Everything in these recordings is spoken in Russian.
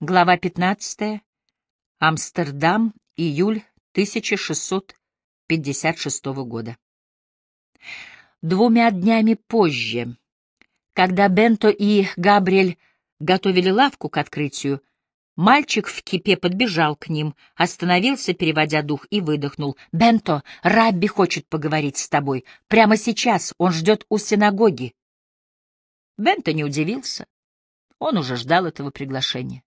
Глава 15. Амстердам, июль 1656 года. Двумя днями позже, когда Бенто и Габриэль готовили лавку к открытию, мальчик в кипе подбежал к ним, остановился, переводя дух, и выдохнул. «Бенто, Рабби хочет поговорить с тобой. Прямо сейчас он ждет у синагоги». Бенто не удивился. Он уже ждал этого приглашения.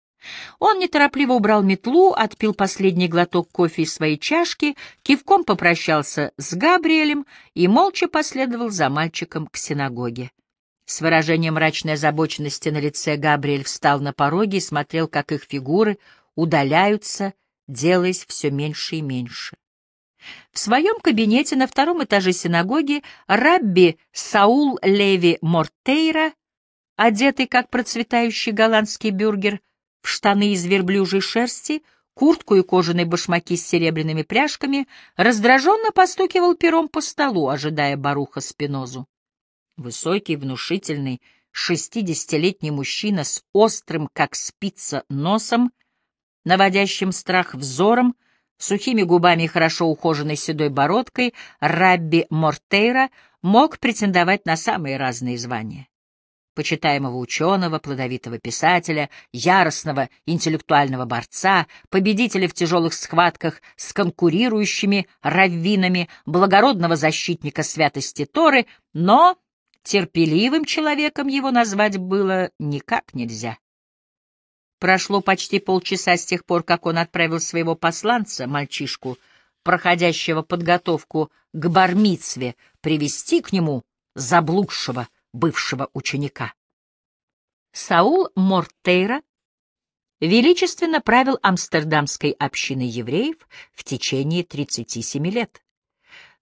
Он неторопливо убрал метлу, отпил последний глоток кофе из своей чашки, кивком попрощался с Габриэлем и молча последовал за мальчиком к синагоге. С выражением мрачной озабоченности на лице Габриэль встал на пороге и смотрел, как их фигуры удаляются, делаясь все меньше и меньше. В своем кабинете на втором этаже синагоги рабби Саул Леви Мортейра, одетый как процветающий голландский бюргер, штаны из верблюжьей шерсти, куртку и кожаные башмаки с серебряными пряжками, раздраженно постукивал пером по столу, ожидая Баруха Спинозу. Высокий, внушительный, шестидесятилетний мужчина с острым, как спица, носом, наводящим страх взором, сухими губами и хорошо ухоженной седой бородкой, Рабби Мортейра мог претендовать на самые разные звания почитаемого ученого, плодовитого писателя, яростного интеллектуального борца, победителя в тяжелых схватках с конкурирующими раввинами, благородного защитника святости Торы, но терпеливым человеком его назвать было никак нельзя. Прошло почти полчаса с тех пор, как он отправил своего посланца, мальчишку, проходящего подготовку к бармицве, привести к нему заблудшего, бывшего ученика. Саул Мортейра величественно правил амстердамской общиной евреев в течение 37 лет.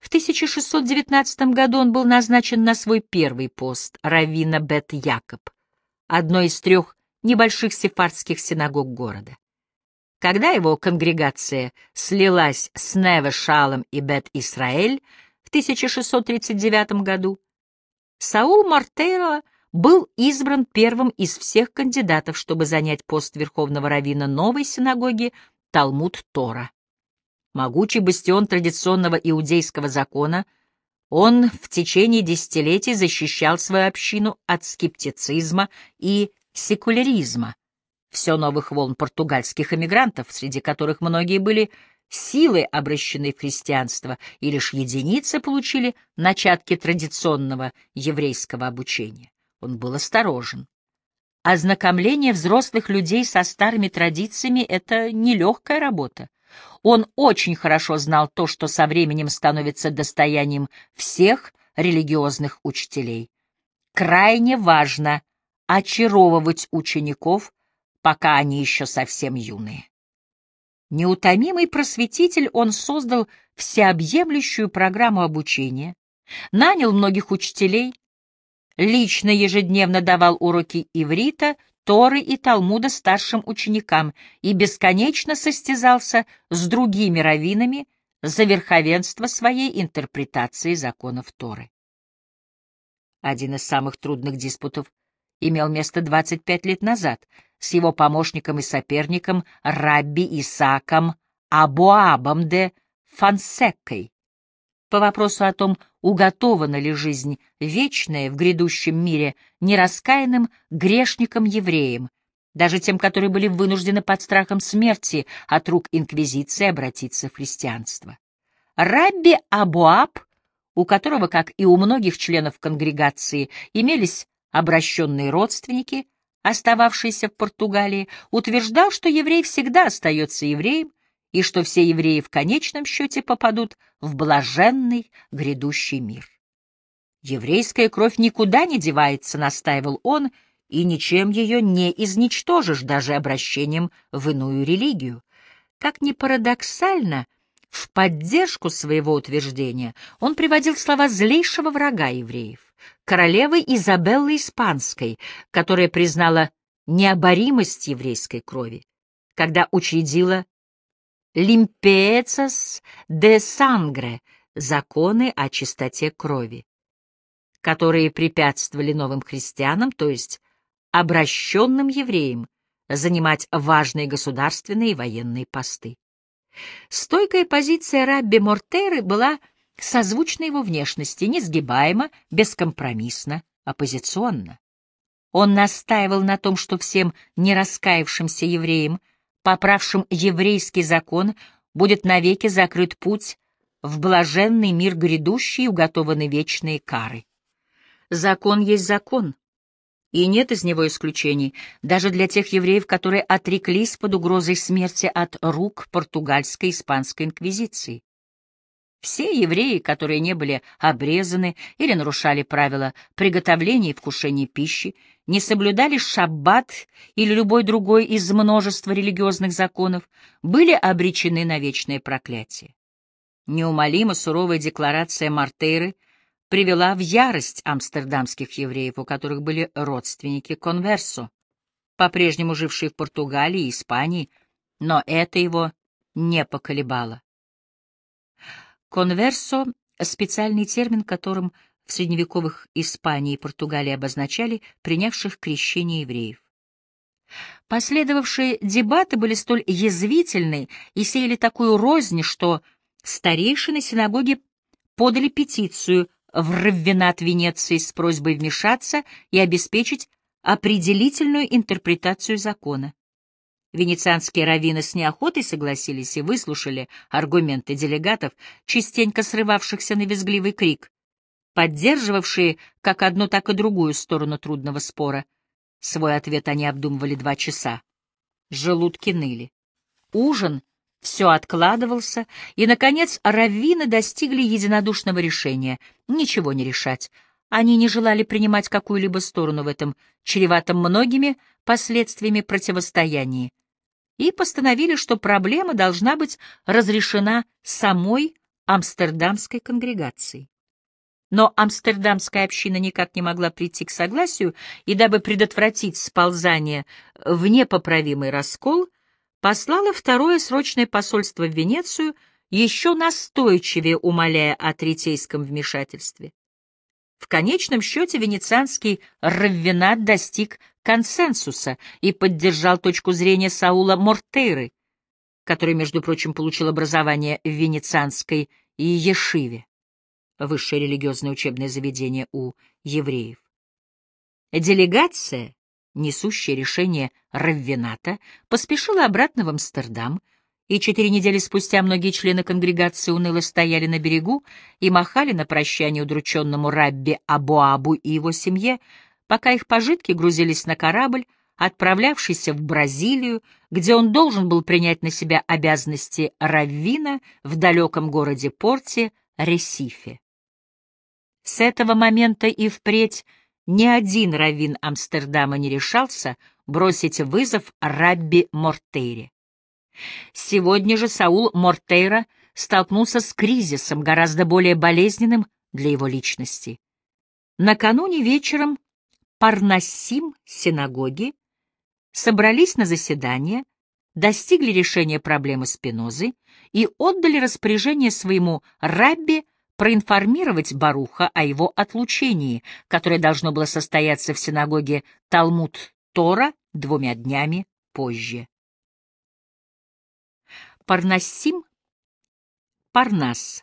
В 1619 году он был назначен на свой первый пост раввина Бет-Якоб, одной из трех небольших сефардских синагог города. Когда его конгрегация слилась с Неве Шалом и Бет-Исраэль в 1639 году, Саул Мартейро был избран первым из всех кандидатов, чтобы занять пост верховного раввина новой синагоги Талмуд Тора. Могучий бастион традиционного иудейского закона, он в течение десятилетий защищал свою общину от скептицизма и секуляризма, все новых волн португальских эмигрантов, среди которых многие были силы обращены в христианство, и лишь единицы получили начатки традиционного еврейского обучения. Он был осторожен. Ознакомление взрослых людей со старыми традициями — это нелегкая работа. Он очень хорошо знал то, что со временем становится достоянием всех религиозных учителей. Крайне важно очаровывать учеников, пока они еще совсем юные. Неутомимый просветитель, он создал всеобъемлющую программу обучения, нанял многих учителей, лично ежедневно давал уроки иврита, Торы и Талмуда старшим ученикам и бесконечно состязался с другими раввинами за верховенство своей интерпретации законов Торы. Один из самых трудных диспутов имел место 25 лет назад с его помощником и соперником Рабби Исаком Абуабом де Фансеккой по вопросу о том, уготована ли жизнь вечная в грядущем мире нераскаянным грешникам-евреям, даже тем, которые были вынуждены под страхом смерти от рук инквизиции обратиться в христианство. Рабби Абуаб, у которого, как и у многих членов конгрегации, имелись обращенные родственники, остававшиеся в Португалии, утверждал, что еврей всегда остается евреем и что все евреи в конечном счете попадут в блаженный грядущий мир. Еврейская кровь никуда не девается, настаивал он, и ничем ее не изничтожишь, даже обращением в иную религию. Как ни парадоксально, в поддержку своего утверждения он приводил слова злейшего врага евреев королевы Изабеллы Испанской, которая признала необоримость еврейской крови, когда учредила «Limpiezas de sangre» — законы о чистоте крови, которые препятствовали новым христианам, то есть обращенным евреям, занимать важные государственные и военные посты. Стойкая позиция Рабби Мортеры была созвучна его внешности, несгибаема, бескомпромиссно, оппозиционно. Он настаивал на том, что всем нераскаявшимся евреям, поправшим еврейский закон, будет навеки закрыт путь в блаженный мир грядущий уготованы вечные кары. Закон есть закон, и нет из него исключений, даже для тех евреев, которые отреклись под угрозой смерти от рук португальской и испанской инквизиции. Все евреи, которые не были обрезаны или нарушали правила приготовления и вкушения пищи, не соблюдали шаббат или любой другой из множества религиозных законов, были обречены на вечное проклятие. Неумолимо суровая декларация Мартейры привела в ярость амстердамских евреев, у которых были родственники конверсо, по-прежнему жившие в Португалии и Испании, но это его не поколебало. Конверсо — специальный термин, которым в средневековых Испании и Португалии обозначали принявших крещение евреев. Последовавшие дебаты были столь язвительны и сеяли такую рознь, что старейшины синагоги подали петицию в Раввинат Венеции с просьбой вмешаться и обеспечить определительную интерпретацию закона. Венецианские раввины с неохотой согласились и выслушали аргументы делегатов, частенько срывавшихся на визгливый крик, поддерживавшие как одну, так и другую сторону трудного спора. Свой ответ они обдумывали два часа. Желудки ныли. Ужин все откладывался, и, наконец, раввины достигли единодушного решения — ничего не решать. Они не желали принимать какую-либо сторону в этом чреватом многими последствиями противостоянии, и постановили, что проблема должна быть разрешена самой амстердамской конгрегацией. Но амстердамская община никак не могла прийти к согласию, и дабы предотвратить сползание в непоправимый раскол, послала второе срочное посольство в Венецию, еще настойчивее умоляя о третейском вмешательстве. В конечном счете венецианский раввинат достиг консенсуса и поддержал точку зрения Саула Мортейры, который, между прочим, получил образование в венецианской Ешиве, высшее религиозное учебное заведение у евреев. Делегация, несущая решение раввината, поспешила обратно в Амстердам, и четыре недели спустя многие члены конгрегации уныло стояли на берегу и махали на прощание удрученному рабби Абуабу и его семье, пока их пожитки грузились на корабль, отправлявшийся в Бразилию, где он должен был принять на себя обязанности раввина в далеком городе Порте Ресифе. С этого момента и впредь ни один раввин Амстердама не решался бросить вызов Рабби Мортейре. Сегодня же Саул Мортейра столкнулся с кризисом, гораздо более болезненным для его личности. Накануне вечером Парнасим синагоги собрались на заседание, достигли решения проблемы Спинозы и отдали распоряжение своему рабби проинформировать Баруха о его отлучении, которое должно было состояться в синагоге Талмуд Тора двумя днями позже. Парнасим, Парнас,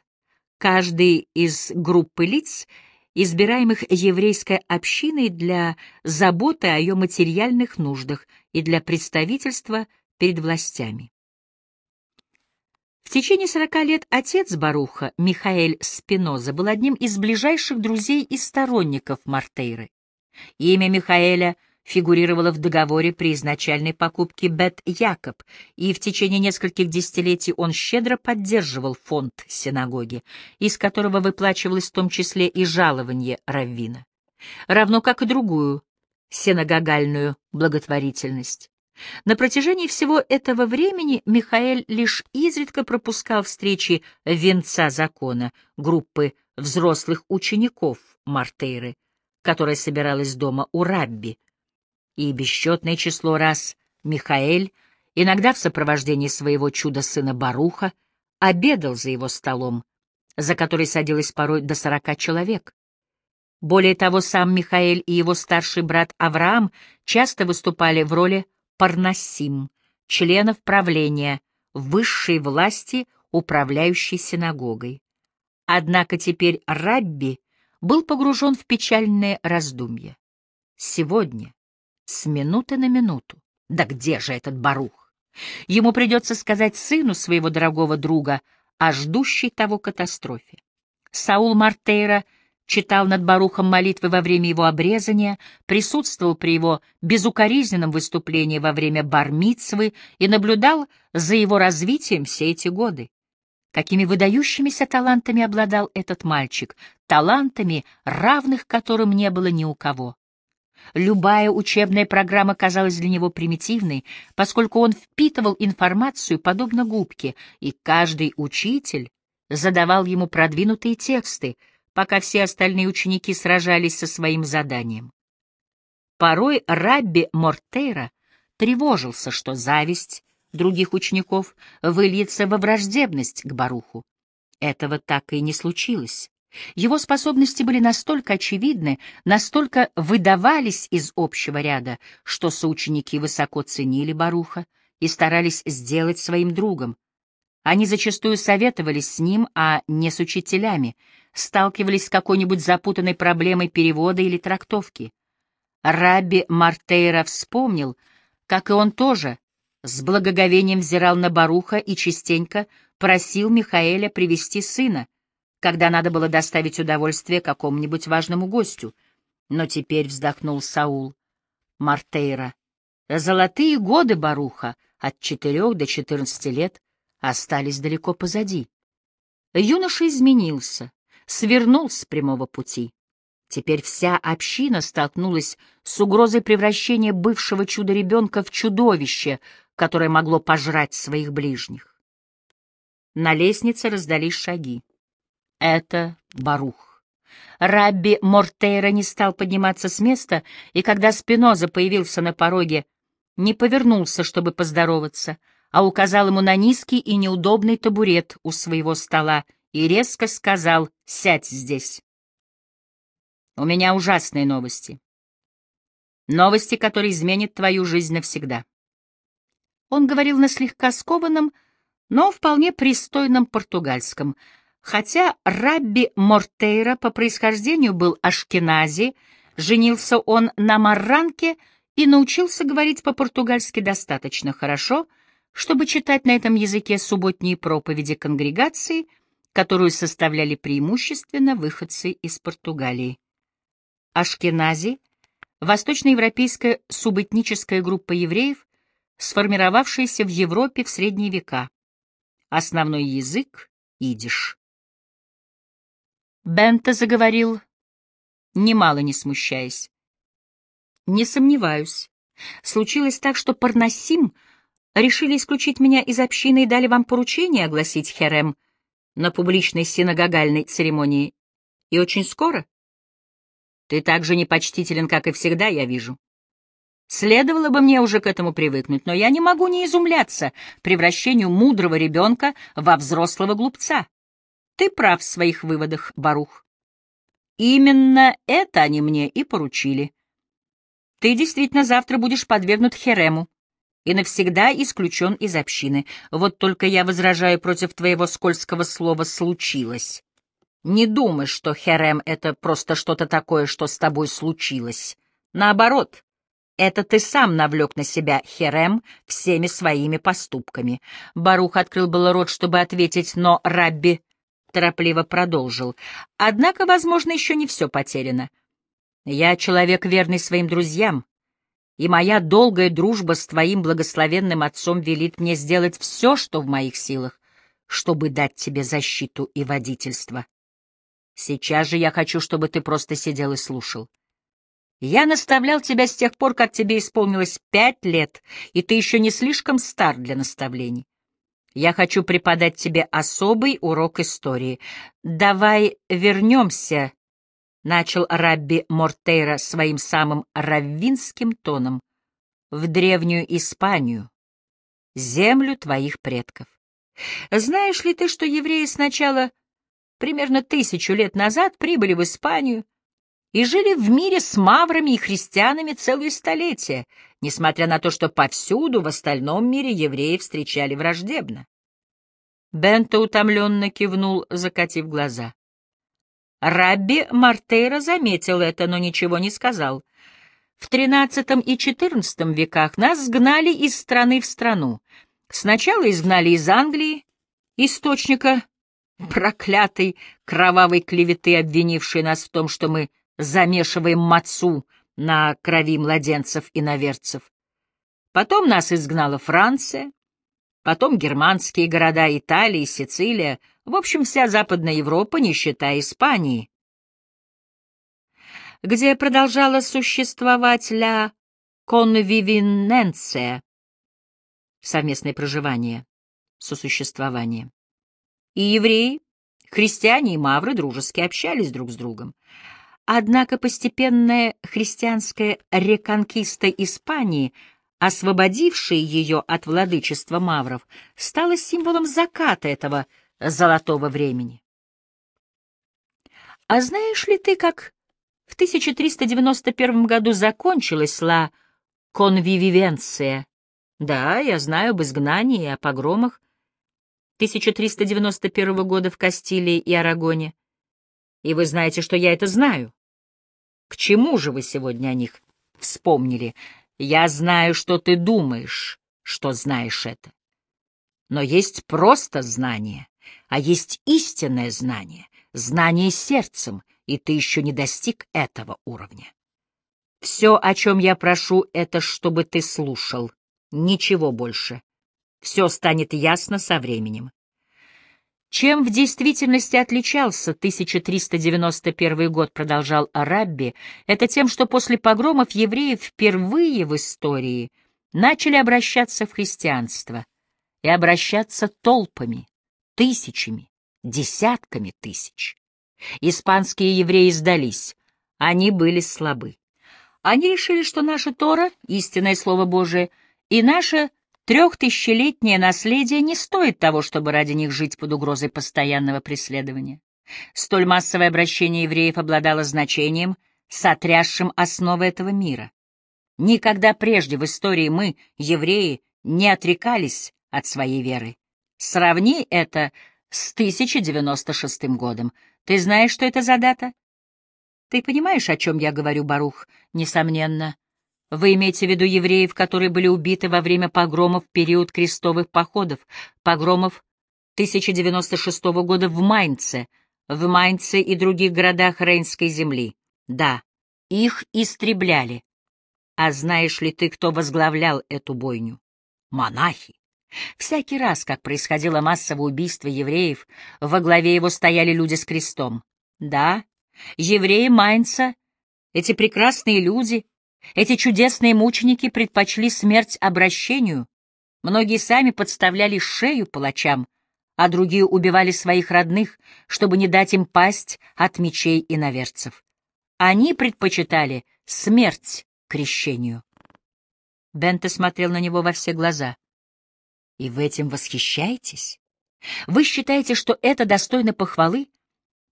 каждый из группы лиц, избираемых еврейской общиной для заботы о ее материальных нуждах и для представительства перед властями. В течение сорока лет отец Баруха, Михаэль Спиноза, был одним из ближайших друзей и сторонников Мартейры. Имя Михаэля — фигурировала в договоре при изначальной покупке Бет Якоб, и в течение нескольких десятилетий он щедро поддерживал фонд синагоги, из которого выплачивалось в том числе и жалование раввина, равно как и другую синагогальную благотворительность. На протяжении всего этого времени Михаэль лишь изредка пропускал встречи венца закона группы взрослых учеников Мартейры, которая собиралась дома у Рабби, и бесчетное число раз Михаэль, иногда в сопровождении своего чуда-сына Баруха, обедал за его столом, за который садилось порой до сорока человек. Более того, сам Михаэль и его старший брат Авраам часто выступали в роли парнасим, членов правления, высшей власти, управляющей синагогой. Однако теперь Рабби был погружен в печальное раздумье. Сегодня, с минуты на минуту, да где же этот Барух? Ему придется сказать сыну своего дорогого друга о ждущей того катастрофе. Саул Мартейра читал над Барухом молитвы во время его обрезания, присутствовал при его безукоризненном выступлении во время бармицвы и наблюдал за его развитием все эти годы. Какими выдающимися талантами обладал этот мальчик, талантами, равных которым не было ни у кого. Любая учебная программа казалась для него примитивной, поскольку он впитывал информацию подобно губке, и каждый учитель задавал ему продвинутые тексты, пока все остальные ученики сражались со своим заданием. Порой Рабби Мортейра тревожился, что зависть других учеников выльется во враждебность к Баруху. Этого так и не случилось. Его способности были настолько очевидны, настолько выдавались из общего ряда, что соученики высоко ценили Баруха и старались сделать своим другом. Они зачастую советовались с ним, а не с учителями, сталкивались с какой-нибудь запутанной проблемой перевода или трактовки. Рабби Мартейра вспомнил, как и он тоже, с благоговением взирал на Баруха и частенько просил Михаэля привести сына, когда надо было доставить удовольствие какому-нибудь важному гостю. Но теперь вздохнул Саул. Мартейра. Золотые годы Баруха от четырех до четырнадцати лет остались далеко позади. Юноша изменился, свернул с прямого пути. Теперь вся община столкнулась с угрозой превращения бывшего чудо-ребенка в чудовище, которое могло пожрать своих ближних. На лестнице раздались шаги. Это Барух. Рабби Мортейра не стал подниматься с места, и когда Спиноза появился на пороге, не повернулся, чтобы поздороваться, а указал ему на низкий и неудобный табурет у своего стола и резко сказал «Сядь здесь». «У меня ужасные новости. Новости, которые изменят твою жизнь навсегда». Он говорил на слегка скованном, но вполне пристойном португальском — Хотя Рабби Мортейра по происхождению был ашкенази, женился он на марранке и научился говорить по-португальски достаточно хорошо, чтобы читать на этом языке субботние проповеди конгрегации, которую составляли преимущественно выходцы из Португалии. Ашкенази — восточноевропейская субэтническая группа евреев, сформировавшаяся в Европе в средние века. Основной язык — идиш. Бента заговорил, немало не смущаясь. Не сомневаюсь. Случилось так, что Парнасим решили исключить меня из общины и дали вам поручение огласить Херем на публичной синагогальной церемонии. И очень скоро. Ты так же непочтителен, как и всегда, я вижу. Следовало бы мне уже к этому привыкнуть, но я не могу не изумляться превращению мудрого ребенка во взрослого глупца. Ты прав в своих выводах, Барух. Именно это они мне и поручили. Ты действительно завтра будешь подвергнут Херему и навсегда исключен из общины. Вот только я возражаю против твоего скользкого слова «случилось». Не думай, что Херем — это просто что-то такое, что с тобой случилось. Наоборот, это ты сам навлек на себя Херем всеми своими поступками. Барух открыл было рот, чтобы ответить, но Рабби торопливо продолжил. «Однако, возможно, еще не все потеряно. Я человек верный своим друзьям, и моя долгая дружба с твоим благословенным отцом велит мне сделать все, что в моих силах, чтобы дать тебе защиту и водительство. Сейчас же я хочу, чтобы ты просто сидел и слушал. Я наставлял тебя с тех пор, как тебе исполнилось пять лет, и ты еще не слишком стар для наставлений. Я хочу преподать тебе особый урок истории. Давай вернемся, — начал Рабби Мортейра своим самым раввинским тоном, — в древнюю Испанию, землю твоих предков. Знаешь ли ты, что евреи сначала, примерно тысячу лет назад, прибыли в Испанию и жили в мире с маврами и христианами целые столетия, несмотря на то, что повсюду в остальном мире евреи встречали враждебно. Бенто утомленно кивнул, закатив глаза. Рабби Мартейра заметил это, но ничего не сказал. В XIII и XIV веках нас сгнали из страны в страну. Сначала изгнали из Англии, источника проклятой кровавой клеветы, обвинившей нас в том, что мы замешиваем мацу на крови младенцев и наверцев. Потом нас изгнала Франция, потом германские города Италии, Сицилия, в общем, вся Западная Европа, не считая Испании, где продолжала существовать ля конвивиненция, совместное проживание, сосуществование. И евреи, христиане и мавры дружески общались друг с другом. Однако постепенная христианская реконкиста Испании, освободившая ее от владычества мавров, стала символом заката этого золотого времени. А знаешь ли ты, как в 1391 году закончилась ла конвививенция? Да, я знаю об изгнании и о погромах 1391 года в Кастилии и Арагоне. И вы знаете, что я это знаю. К чему же вы сегодня о них вспомнили? Я знаю, что ты думаешь, что знаешь это. Но есть просто знание, а есть истинное знание, знание сердцем, и ты еще не достиг этого уровня. Все, о чем я прошу, это чтобы ты слушал, ничего больше. Все станет ясно со временем. Чем в действительности отличался 1391 год, продолжал Арабби, это тем, что после погромов евреи впервые в истории начали обращаться в христианство и обращаться толпами, тысячами, десятками тысяч. Испанские евреи сдались, они были слабы. Они решили, что наша Тора, истинное Слово Божие, и наша Трехтысячелетнее наследие не стоит того, чтобы ради них жить под угрозой постоянного преследования. Столь массовое обращение евреев обладало значением, сотрясшим основы этого мира. Никогда прежде в истории мы, евреи, не отрекались от своей веры. Сравни это с 1096 годом. Ты знаешь, что это за дата? Ты понимаешь, о чем я говорю, Барух? Несомненно. Вы имеете в виду евреев, которые были убиты во время погромов в период крестовых походов, погромов 1096 года в Майнце, в Майнце и других городах Рейнской земли. Да, их истребляли. А знаешь ли ты, кто возглавлял эту бойню? Монахи. Всякий раз, как происходило массовое убийство евреев, во главе его стояли люди с крестом. Да, евреи Майнца, эти прекрасные люди — эти чудесные мученики предпочли смерть обращению. Многие сами подставляли шею палачам, а другие убивали своих родных, чтобы не дать им пасть от мечей и наверцев. Они предпочитали смерть крещению. Бенте смотрел на него во все глаза. «И вы этим восхищаетесь? Вы считаете, что это достойно похвалы?»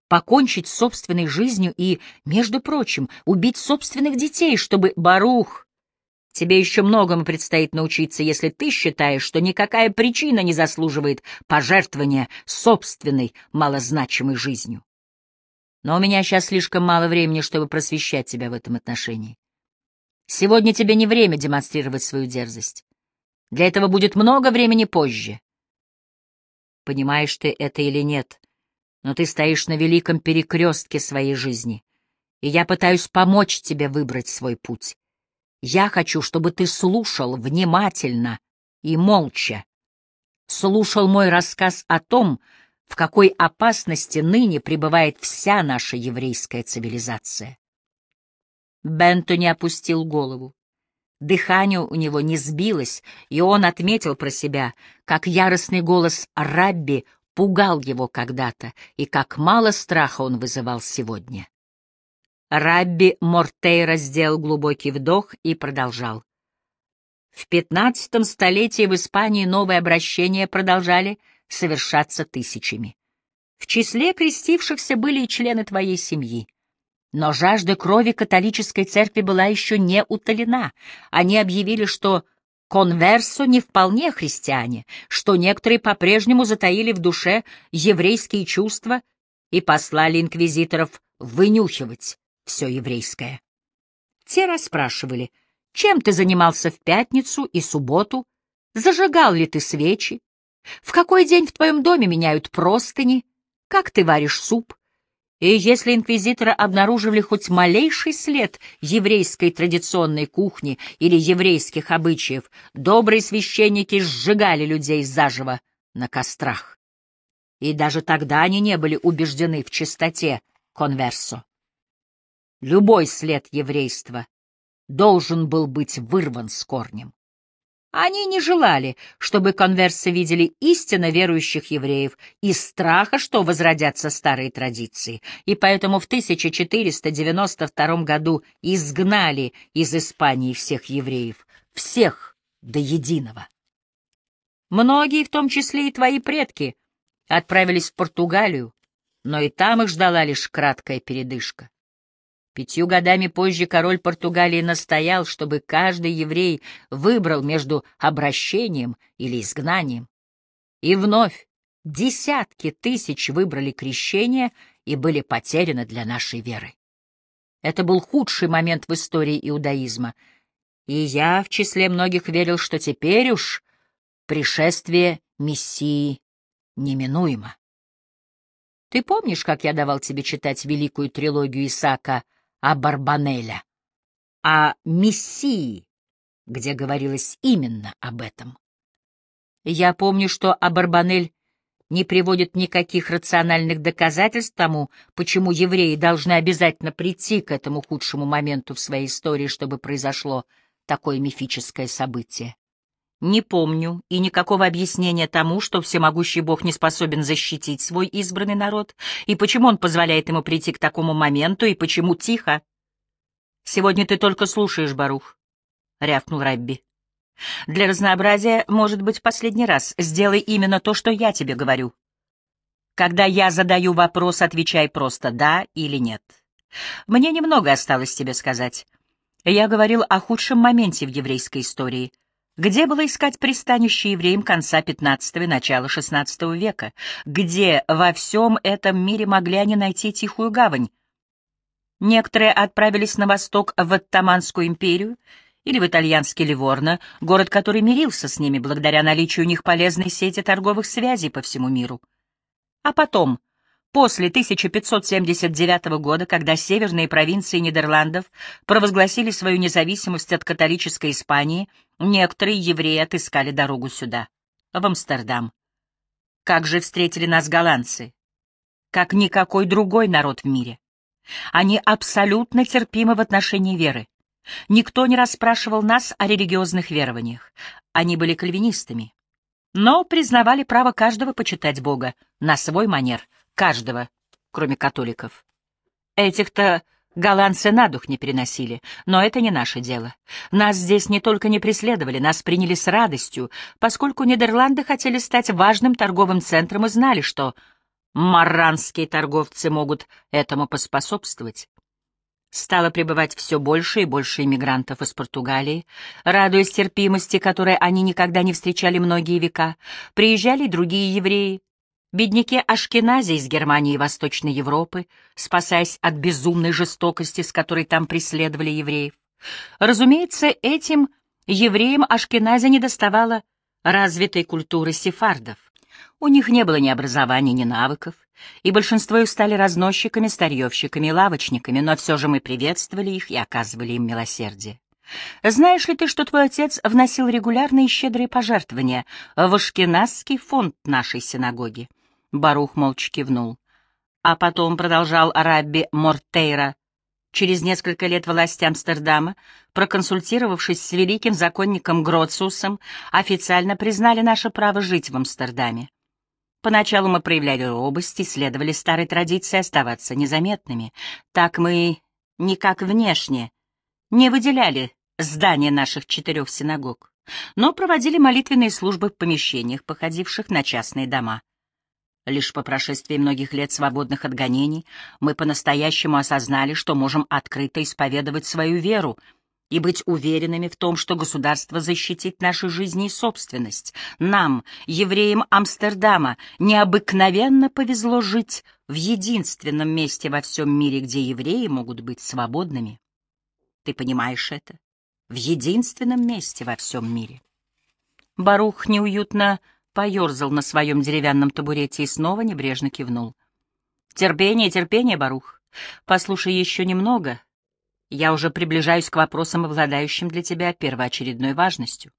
Покончить с собственной жизнью и, между прочим, убить собственных детей, чтобы... Барух, тебе еще многому предстоит научиться, если ты считаешь, что никакая причина не заслуживает пожертвования собственной малозначимой жизнью. Но у меня сейчас слишком мало времени, чтобы просвещать тебя в этом отношении. Сегодня тебе не время демонстрировать свою дерзость. Для этого будет много времени позже. Понимаешь ты это или нет, но ты стоишь на великом перекрестке своей жизни, и я пытаюсь помочь тебе выбрать свой путь. Я хочу, чтобы ты слушал внимательно и молча. Слушал мой рассказ о том, в какой опасности ныне пребывает вся наша еврейская цивилизация. Бенто не опустил голову. Дыхание у него не сбилось, и он отметил про себя, как яростный голос Рабби пугал его когда-то, и как мало страха он вызывал сегодня. Рабби Мортейра сделал глубокий вдох и продолжал. В пятнадцатом столетии в Испании новые обращения продолжали совершаться тысячами. В числе крестившихся были и члены твоей семьи. Но жажда крови католической церкви была еще не утолена. Они объявили, что конверсо не вполне христиане, что некоторые по-прежнему затаили в душе еврейские чувства и послали инквизиторов вынюхивать все еврейское. Те расспрашивали, чем ты занимался в пятницу и субботу, зажигал ли ты свечи, в какой день в твоем доме меняют простыни, как ты варишь суп, и если инквизиторы обнаруживали хоть малейший след еврейской традиционной кухни или еврейских обычаев, добрые священники сжигали людей заживо на кострах. И даже тогда они не были убеждены в чистоте конверсо. Любой след еврейства должен был быть вырван с корнем. Они не желали, чтобы конверсы видели истинно верующих евреев из страха, что возродятся старые традиции, и поэтому в 1492 году изгнали из Испании всех евреев, всех до единого. Многие, в том числе и твои предки, отправились в Португалию, но и там их ждала лишь краткая передышка. Пятью годами позже король Португалии настоял, чтобы каждый еврей выбрал между обращением или изгнанием. И вновь десятки тысяч выбрали крещение и были потеряны для нашей веры. Это был худший момент в истории иудаизма, и я в числе многих верил, что теперь уж пришествие Мессии неминуемо. Ты помнишь, как я давал тебе читать великую трилогию Исаака о Барбанеля, а Мессии, где говорилось именно об этом. Я помню, что Абарбанель не приводит никаких рациональных доказательств тому, почему евреи должны обязательно прийти к этому худшему моменту в своей истории, чтобы произошло такое мифическое событие. Не помню и никакого объяснения тому, что всемогущий Бог не способен защитить свой избранный народ, и почему он позволяет ему прийти к такому моменту, и почему тихо. «Сегодня ты только слушаешь, Барух», — рявкнул Рабби. «Для разнообразия, может быть, в последний раз, сделай именно то, что я тебе говорю. Когда я задаю вопрос, отвечай просто «да» или «нет». Мне немного осталось тебе сказать. Я говорил о худшем моменте в еврейской истории — где было искать пристанище евреям конца XV и начала XVI века? Где во всем этом мире могли они найти тихую гавань? Некоторые отправились на восток в Оттаманскую империю или в итальянский Ливорно, город, который мирился с ними благодаря наличию у них полезной сети торговых связей по всему миру. А потом После 1579 года, когда северные провинции Нидерландов провозгласили свою независимость от католической Испании, некоторые евреи отыскали дорогу сюда, в Амстердам. Как же встретили нас голландцы? Как никакой другой народ в мире. Они абсолютно терпимы в отношении веры. Никто не расспрашивал нас о религиозных верованиях. Они были кальвинистами. Но признавали право каждого почитать Бога на свой манер — Каждого, кроме католиков. Этих-то голландцы на дух не переносили, но это не наше дело. Нас здесь не только не преследовали, нас приняли с радостью, поскольку Нидерланды хотели стать важным торговым центром и знали, что марранские торговцы могут этому поспособствовать. Стало прибывать все больше и больше иммигрантов из Португалии, радуясь терпимости, которой они никогда не встречали многие века. Приезжали другие евреи, Бедняки Ашкенази из Германии и Восточной Европы, спасаясь от безумной жестокости, с которой там преследовали евреев. Разумеется, этим евреям Ашкенази не доставало развитой культуры сефардов. У них не было ни образования, ни навыков, и большинство их стали разносчиками, старьевщиками и лавочниками, но все же мы приветствовали их и оказывали им милосердие. Знаешь ли ты, что твой отец вносил регулярные щедрые пожертвования в Ашкеназский фонд нашей синагоги? Барух молча кивнул. А потом продолжал Рабби Мортейра. Через несколько лет власти Амстердама, проконсультировавшись с великим законником Гроциусом, официально признали наше право жить в Амстердаме. Поначалу мы проявляли робость и следовали старой традиции оставаться незаметными. Так мы никак внешне не выделяли здания наших четырех синагог, но проводили молитвенные службы в помещениях, походивших на частные дома. Лишь по прошествии многих лет свободных от гонений мы по-настоящему осознали, что можем открыто исповедовать свою веру и быть уверенными в том, что государство защитит наши жизни и собственность. Нам, евреям Амстердама, необыкновенно повезло жить в единственном месте во всем мире, где евреи могут быть свободными. Ты понимаешь это? В единственном месте во всем мире. Барух неуютно поерзал на своем деревянном табурете и снова небрежно кивнул. «Терпение, терпение, Барух. Послушай еще немного. Я уже приближаюсь к вопросам, обладающим для тебя первоочередной важностью.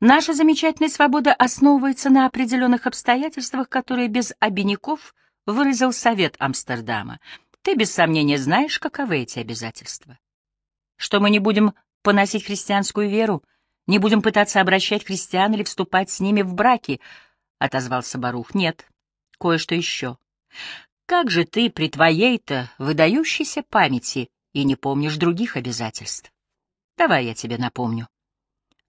Наша замечательная свобода основывается на определенных обстоятельствах, которые без обиняков выразил Совет Амстердама. Ты без сомнения знаешь, каковы эти обязательства. Что мы не будем поносить христианскую веру, не будем пытаться обращать христиан или вступать с ними в браки, — отозвался Барух. — Нет, кое-что еще. Как же ты при твоей-то выдающейся памяти и не помнишь других обязательств? Давай я тебе напомню.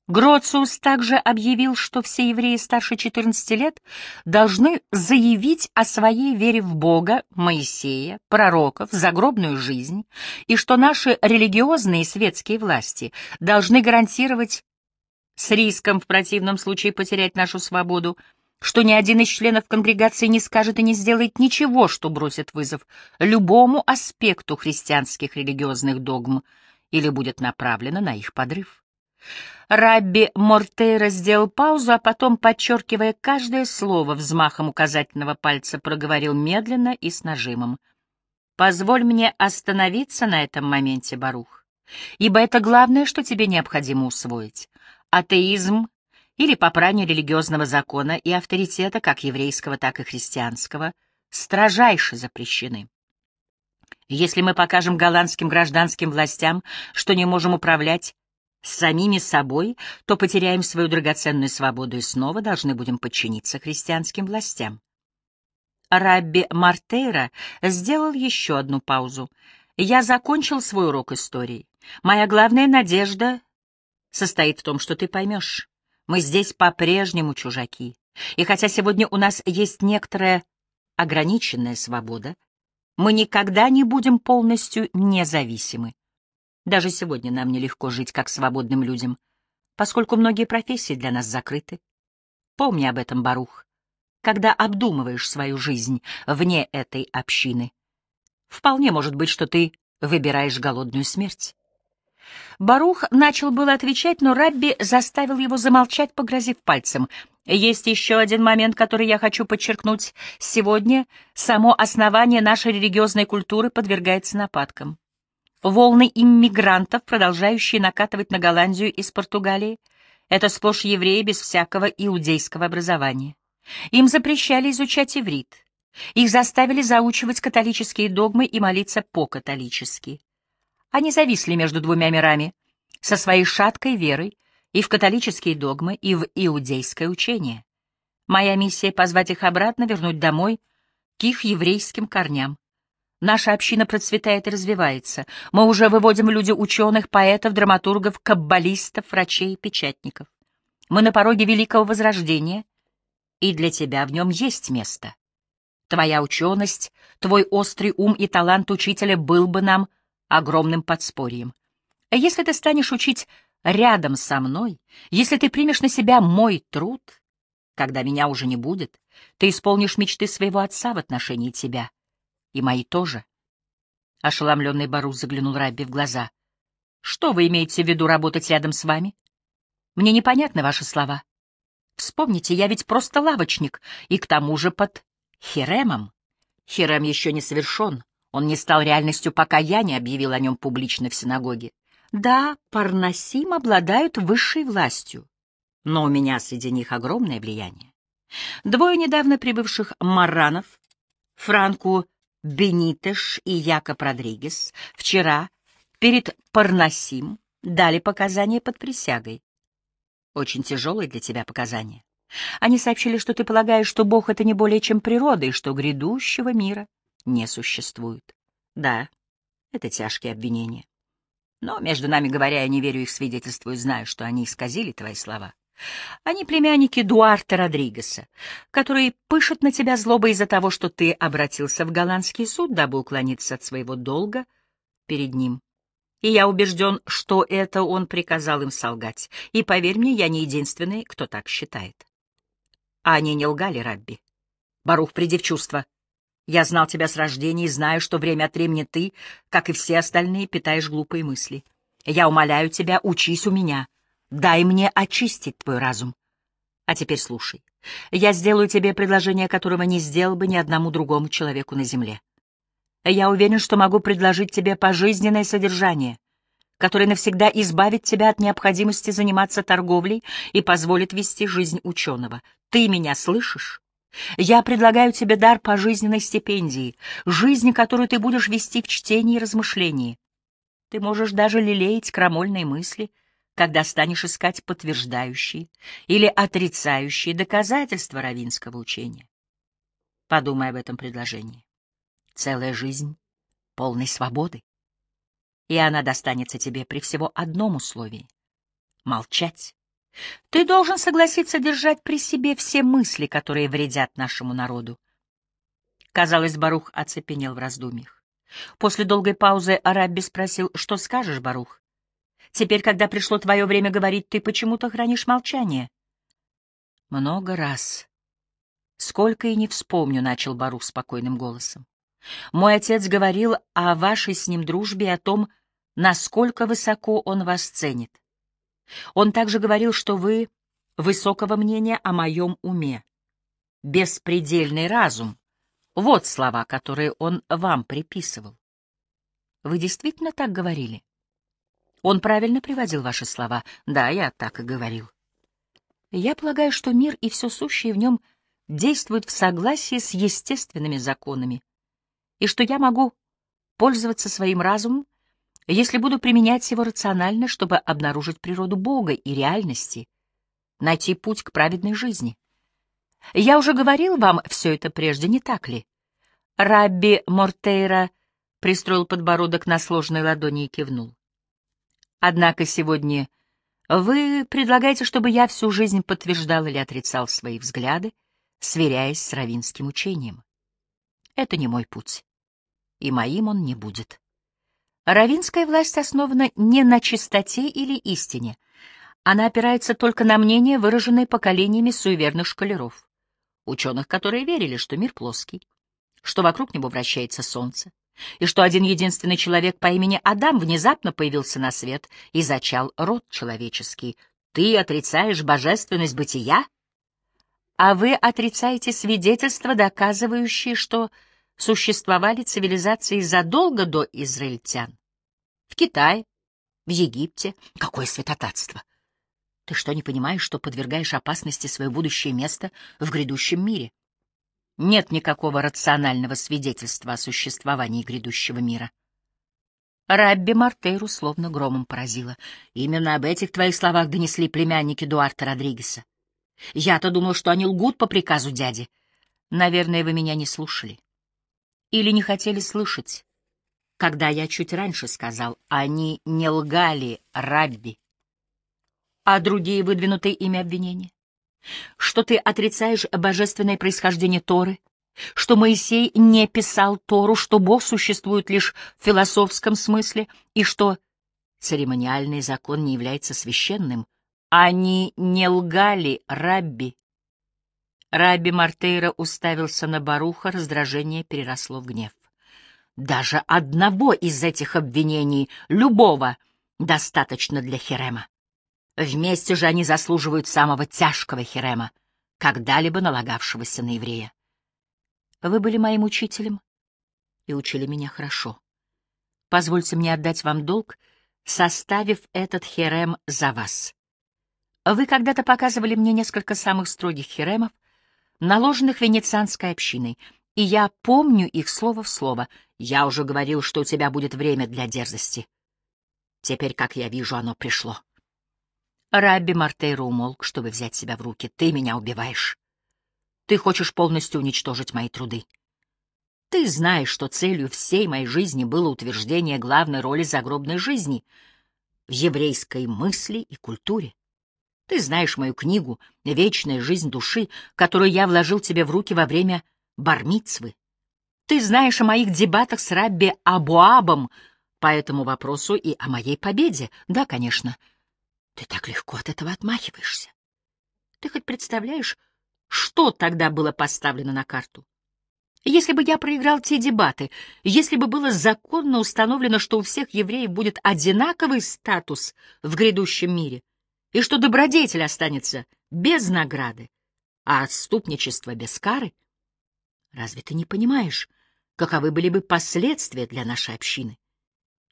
Гроциус также объявил, что все евреи старше 14 лет должны заявить о своей вере в Бога, Моисея, пророков, загробную жизнь, и что наши религиозные и светские власти должны гарантировать с риском в противном случае потерять нашу свободу, что ни один из членов конгрегации не скажет и не сделает ничего, что бросит вызов любому аспекту христианских религиозных догм или будет направлено на их подрыв. Рабби Мортейра сделал паузу, а потом, подчеркивая каждое слово взмахом указательного пальца, проговорил медленно и с нажимом. «Позволь мне остановиться на этом моменте, Барух, ибо это главное, что тебе необходимо усвоить атеизм или попрание религиозного закона и авторитета, как еврейского, так и христианского, строжайше запрещены. Если мы покажем голландским гражданским властям, что не можем управлять самими собой, то потеряем свою драгоценную свободу и снова должны будем подчиниться христианским властям. Рабби Мартейра сделал еще одну паузу. «Я закончил свой урок истории. Моя главная надежда состоит в том, что ты поймешь. Мы здесь по-прежнему чужаки. И хотя сегодня у нас есть некоторая ограниченная свобода, мы никогда не будем полностью независимы. Даже сегодня нам нелегко жить как свободным людям, поскольку многие профессии для нас закрыты. Помни об этом, Барух, когда обдумываешь свою жизнь вне этой общины. Вполне может быть, что ты выбираешь голодную смерть. Барух начал было отвечать, но Рабби заставил его замолчать, погрозив пальцем. «Есть еще один момент, который я хочу подчеркнуть. Сегодня само основание нашей религиозной культуры подвергается нападкам. Волны иммигрантов, продолжающие накатывать на Голландию из Португалии, это сплошь евреи без всякого иудейского образования. Им запрещали изучать иврит. Их заставили заучивать католические догмы и молиться по-католически. Они зависли между двумя мирами, со своей шаткой верой и в католические догмы, и в иудейское учение. Моя миссия — позвать их обратно, вернуть домой, к их еврейским корням. Наша община процветает и развивается. Мы уже выводим люди ученых, поэтов, драматургов, каббалистов, врачей печатников. Мы на пороге Великого Возрождения, и для тебя в нем есть место. Твоя ученость, твой острый ум и талант учителя был бы нам огромным подспорьем. Если ты станешь учить рядом со мной, если ты примешь на себя мой труд, когда меня уже не будет, ты исполнишь мечты своего отца в отношении тебя. И мои тоже. Ошеломленный Барус заглянул Рабби в глаза. Что вы имеете в виду работать рядом с вами? Мне непонятны ваши слова. Вспомните, я ведь просто лавочник, и к тому же под Херемом. Херем еще не совершен. Он не стал реальностью, пока я не объявил о нем публично в синагоге. Да, Парнасим обладают высшей властью, но у меня среди них огромное влияние. Двое недавно прибывших маранов, Франку Бенитеш и Якоб Родригес, вчера перед Парнасим дали показания под присягой. Очень тяжелые для тебя показания. Они сообщили, что ты полагаешь, что Бог — это не более чем природа, и что грядущего мира не существует. Да, это тяжкие обвинения. Но, между нами говоря, я не верю их свидетельству и знаю, что они исказили твои слова. Они племянники Дуарта Родригеса, которые пышут на тебя злобой из-за того, что ты обратился в голландский суд, дабы уклониться от своего долга перед ним. И я убежден, что это он приказал им солгать. И поверь мне, я не единственный, кто так считает. А они не лгали, Рабби. Барух, приди в чувство. Я знал тебя с рождения и знаю, что время от времени ты, как и все остальные, питаешь глупые мысли. Я умоляю тебя, учись у меня. Дай мне очистить твой разум. А теперь слушай. Я сделаю тебе предложение, которого не сделал бы ни одному другому человеку на земле. Я уверен, что могу предложить тебе пожизненное содержание, которое навсегда избавит тебя от необходимости заниматься торговлей и позволит вести жизнь ученого. Ты меня слышишь? Я предлагаю тебе дар пожизненной стипендии, жизнь, которую ты будешь вести в чтении и размышлении. Ты можешь даже лелеять крамольные мысли, когда станешь искать подтверждающие или отрицающие доказательства равинского учения. Подумай об этом предложении целая жизнь полной свободы. И она достанется тебе при всего одном условии — молчать. Ты должен согласиться держать при себе все мысли, которые вредят нашему народу. Казалось, Барух оцепенел в раздумьях. После долгой паузы Арабби спросил, что скажешь, Барух? Теперь, когда пришло твое время говорить, ты почему-то хранишь молчание. Много раз. Сколько и не вспомню, — начал Барух спокойным голосом. Мой отец говорил о вашей с ним дружбе и о том, насколько высоко он вас ценит. Он также говорил, что вы высокого мнения о моем уме. Беспредельный разум — вот слова, которые он вам приписывал. Вы действительно так говорили? Он правильно приводил ваши слова. Да, я так и говорил. Я полагаю, что мир и все сущее в нем действуют в согласии с естественными законами, и что я могу пользоваться своим разумом, если буду применять его рационально, чтобы обнаружить природу Бога и реальности, найти путь к праведной жизни. Я уже говорил вам все это прежде, не так ли? Рабби Мортейра пристроил подбородок на сложной ладони и кивнул. Однако сегодня вы предлагаете, чтобы я всю жизнь подтверждал или отрицал свои взгляды, сверяясь с равинским учением. Это не мой путь и моим он не будет. Равинская власть основана не на чистоте или истине. Она опирается только на мнение, выраженное поколениями суеверных шкалеров, ученых, которые верили, что мир плоский, что вокруг него вращается солнце, и что один единственный человек по имени Адам внезапно появился на свет и зачал род человеческий. Ты отрицаешь божественность бытия? А вы отрицаете свидетельства, доказывающие, что существовали цивилизации задолго до израильтян. В Китае, в Египте. Какое святотатство! Ты что, не понимаешь, что подвергаешь опасности свое будущее место в грядущем мире? Нет никакого рационального свидетельства о существовании грядущего мира. Рабби Мартейру словно громом поразило. Именно об этих твоих словах донесли племянники Дуарта Родригеса. Я-то думал, что они лгут по приказу дяди. Наверное, вы меня не слушали или не хотели слышать, когда я чуть раньше сказал, они не лгали Рабби. А другие выдвинутые ими обвинения? Что ты отрицаешь божественное происхождение Торы, что Моисей не писал Тору, что Бог существует лишь в философском смысле и что церемониальный закон не является священным. Они не лгали Рабби. Раби Мартейра уставился на Баруха, раздражение переросло в гнев. Даже одного из этих обвинений, любого, достаточно для Херема. Вместе же они заслуживают самого тяжкого Херема, когда-либо налагавшегося на еврея. Вы были моим учителем и учили меня хорошо. Позвольте мне отдать вам долг, составив этот Херем за вас. Вы когда-то показывали мне несколько самых строгих Херемов, наложенных венецианской общиной, и я помню их слово в слово. Я уже говорил, что у тебя будет время для дерзости. Теперь, как я вижу, оно пришло. Рабби Мартейро умолк, чтобы взять себя в руки. Ты меня убиваешь. Ты хочешь полностью уничтожить мои труды. Ты знаешь, что целью всей моей жизни было утверждение главной роли загробной жизни в еврейской мысли и культуре. Ты знаешь мою книгу «Вечная жизнь души», которую я вложил тебе в руки во время бармицвы. Ты знаешь о моих дебатах с Рабби Абуабом по этому вопросу и о моей победе. Да, конечно. Ты так легко от этого отмахиваешься. Ты хоть представляешь, что тогда было поставлено на карту? Если бы я проиграл те дебаты, если бы было законно установлено, что у всех евреев будет одинаковый статус в грядущем мире, и что добродетель останется без награды, а отступничество без кары, разве ты не понимаешь, каковы были бы последствия для нашей общины?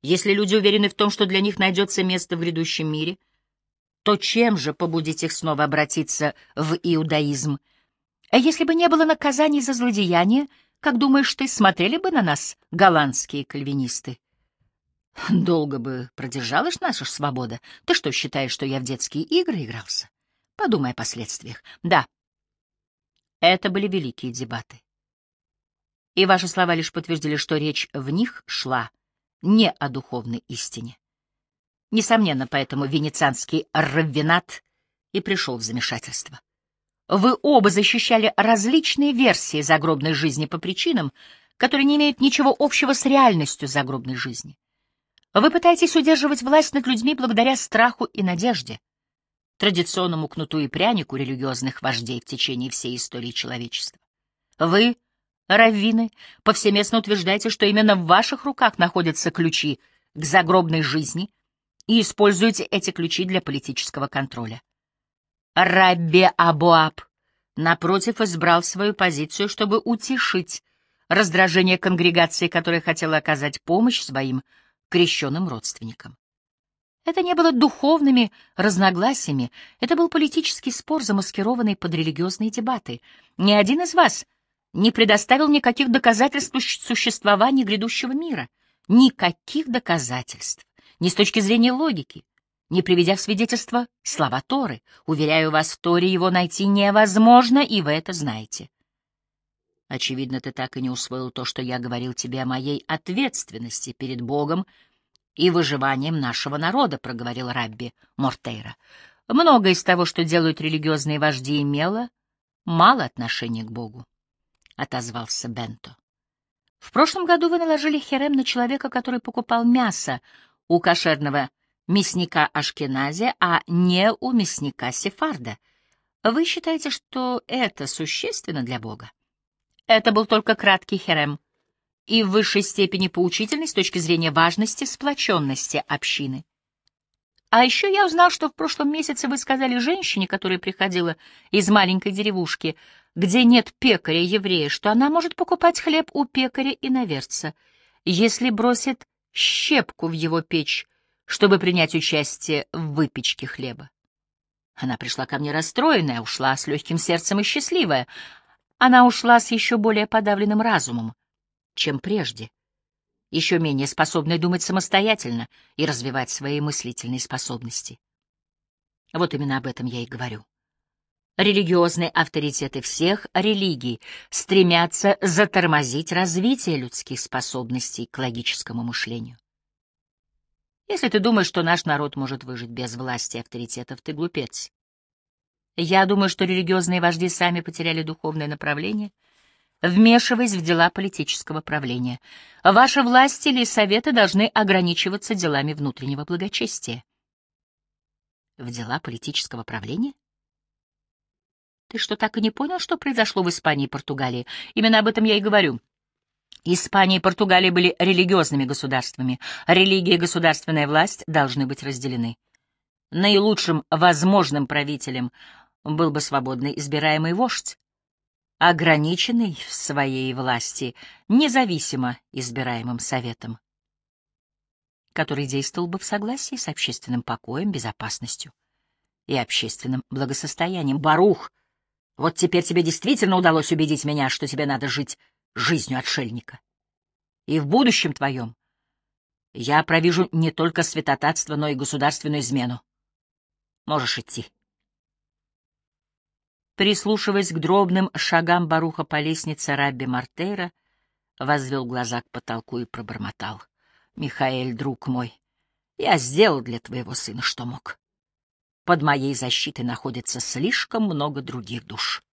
Если люди уверены в том, что для них найдется место в грядущем мире, то чем же побудить их снова обратиться в иудаизм? А если бы не было наказаний за злодеяние, как думаешь ты, смотрели бы на нас голландские кальвинисты? Долго бы продержалась наша свобода. Ты что, считаешь, что я в детские игры игрался? Подумай о последствиях. Да, это были великие дебаты. И ваши слова лишь подтвердили, что речь в них шла не о духовной истине. Несомненно, поэтому венецианский раввинат и пришел в замешательство. Вы оба защищали различные версии загробной жизни по причинам, которые не имеют ничего общего с реальностью загробной жизни. Вы пытаетесь удерживать власть над людьми благодаря страху и надежде, традиционному кнуту и прянику религиозных вождей в течение всей истории человечества. Вы, раввины, повсеместно утверждаете, что именно в ваших руках находятся ключи к загробной жизни и используете эти ключи для политического контроля. Рабби Абуаб, напротив, избрал свою позицию, чтобы утешить раздражение конгрегации, которая хотела оказать помощь своим крещенным родственникам. Это не было духовными разногласиями, это был политический спор, замаскированный под религиозные дебаты. Ни один из вас не предоставил никаких доказательств существования грядущего мира. Никаких доказательств. Ни с точки зрения логики, не приведя в свидетельство слова Торы. Уверяю вас, в Торе его найти невозможно, и вы это знаете. Очевидно, ты так и не усвоил то, что я говорил тебе о моей ответственности перед Богом и выживанием нашего народа, — проговорил Рабби Мортейра. Многое из того, что делают религиозные вожди, имело мало отношения к Богу, — отозвался Бенто. В прошлом году вы наложили херем на человека, который покупал мясо у кошерного мясника Ашкеназия, а не у мясника Сефарда. Вы считаете, что это существенно для Бога? Это был только краткий херем и в высшей степени поучительный с точки зрения важности сплоченности общины. А еще я узнал, что в прошлом месяце вы сказали женщине, которая приходила из маленькой деревушки, где нет пекаря-еврея, что она может покупать хлеб у пекаря и наверца, если бросит щепку в его печь, чтобы принять участие в выпечке хлеба. Она пришла ко мне расстроенная, ушла с легким сердцем и счастливая. Она ушла с еще более подавленным разумом, чем прежде, еще менее способной думать самостоятельно и развивать свои мыслительные способности. Вот именно об этом я и говорю. Религиозные авторитеты всех религий стремятся затормозить развитие людских способностей к логическому мышлению. Если ты думаешь, что наш народ может выжить без власти авторитетов, ты глупец. Я думаю, что религиозные вожди сами потеряли духовное направление, вмешиваясь в дела политического правления. Ваши власти или советы должны ограничиваться делами внутреннего благочестия. В дела политического правления? Ты что, так и не понял, что произошло в Испании и Португалии? Именно об этом я и говорю. Испания и Португалия были религиозными государствами. Религия и государственная власть должны быть разделены. Наилучшим возможным правителем был бы свободный избираемый вождь, ограниченный в своей власти независимо избираемым советом, который действовал бы в согласии с общественным покоем, безопасностью и общественным благосостоянием. Барух, вот теперь тебе действительно удалось убедить меня, что тебе надо жить жизнью отшельника. И в будущем твоем я провижу не только святотатство, но и государственную измену. Можешь идти. Прислушиваясь к дробным шагам Баруха по лестнице Рабби Мартейра, возвел глаза к потолку и пробормотал. — Михаэль, друг мой, я сделал для твоего сына, что мог. Под моей защитой находится слишком много других душ.